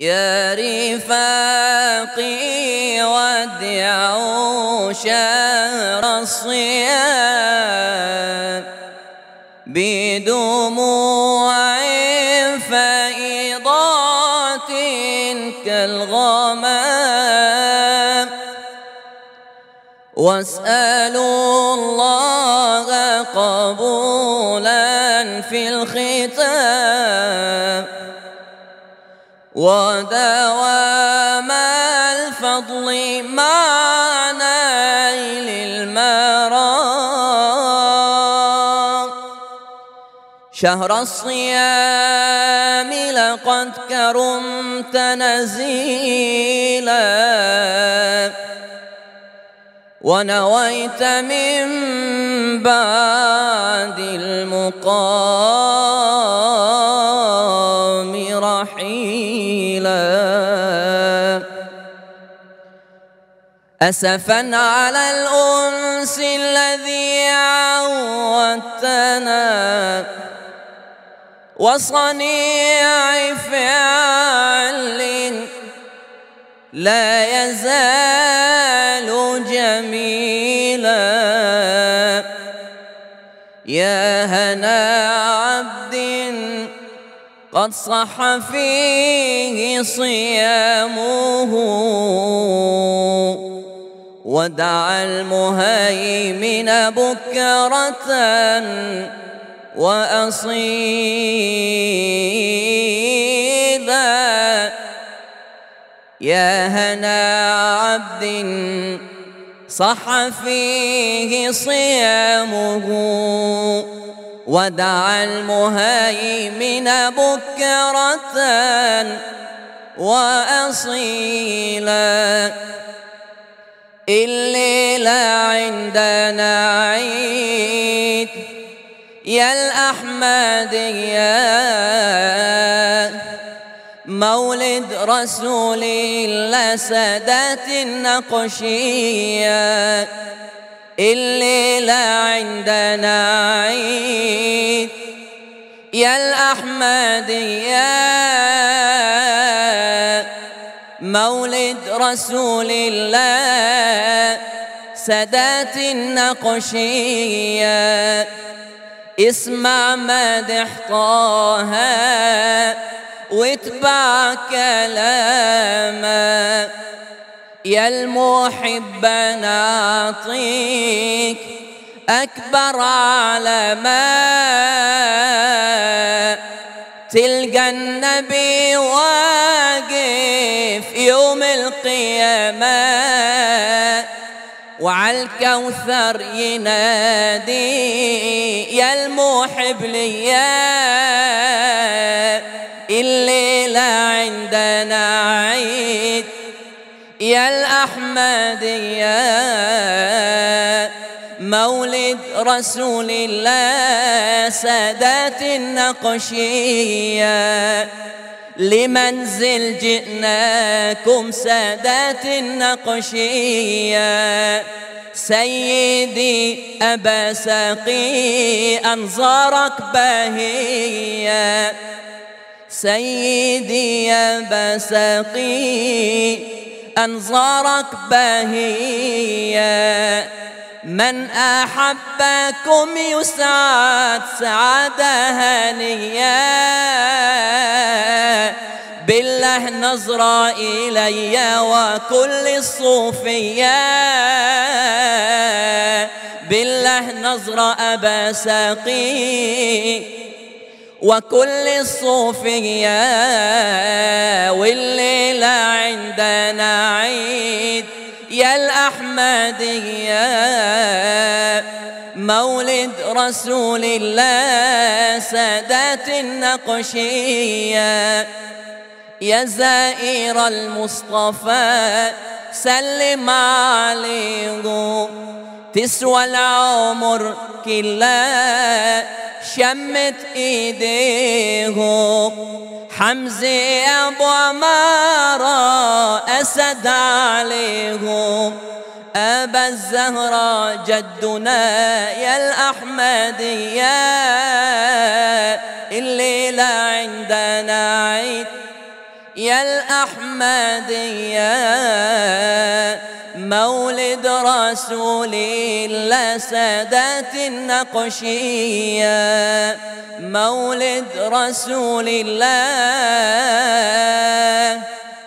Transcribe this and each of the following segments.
يا رفاقي ودعوا شهر الصيام. بدموع فائضات كالغمام. واسألوا الله قبولا في الختام. ودوام الفضل مع نيل المرام شهر الصيام لقد كرمت نزيلا. ونويت من بعد المقام. أسفا على الأنس الذي عودتنا وصنيع فعل لا يزال جميلا. يا هنا عبد قد صح فيه صيامه. ودعا المهيمن بكرة وأصيلا يا هنا عبد صح فيه صيامه. ودعا المهيمن بكرة وأصيلا الليلة عندنا عيد. يا الأحمدية مولد رسول الله سادات النقشية. الليلة عندنا عيد. يا الأحمدية مولد رسول الله سادات النقشية. اسمع مدح طه واتبع كلامه. يا المحب نعطيك أكبر علامة تلقى النبي واقف يوم القيامة وعلى الكوثر ينادي يا المحب ليا الليلة عندنا عيد. يا الأحمدية مولد رسول الله سادات النقشية. لمنزل جئناكم سادات النقشية. سيدي أبا ساقي أنظارك باهية. سيدي يا بسقي أنظارك باهية. من أحبكم يسعد سعادة هنية. بالله نظرة إلي وكل الصوفية. بالله نظرة أبا ساقي. وكل الصوفية والليلة عندنا عيد. يا الأحمدية مولد رسول الله سادات النقشية. يا زائر المصطفى سلم عليه. تسوى العمر كله شمت ايديهم حمزة أبو عمارة أسد عليهم أبا الزهرة جدنا يا الأحمدية. الأحمدية مولد رسول الله سادات النقشية مولد رسول الله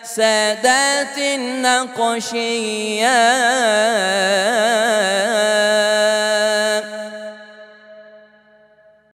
سادات النقشية.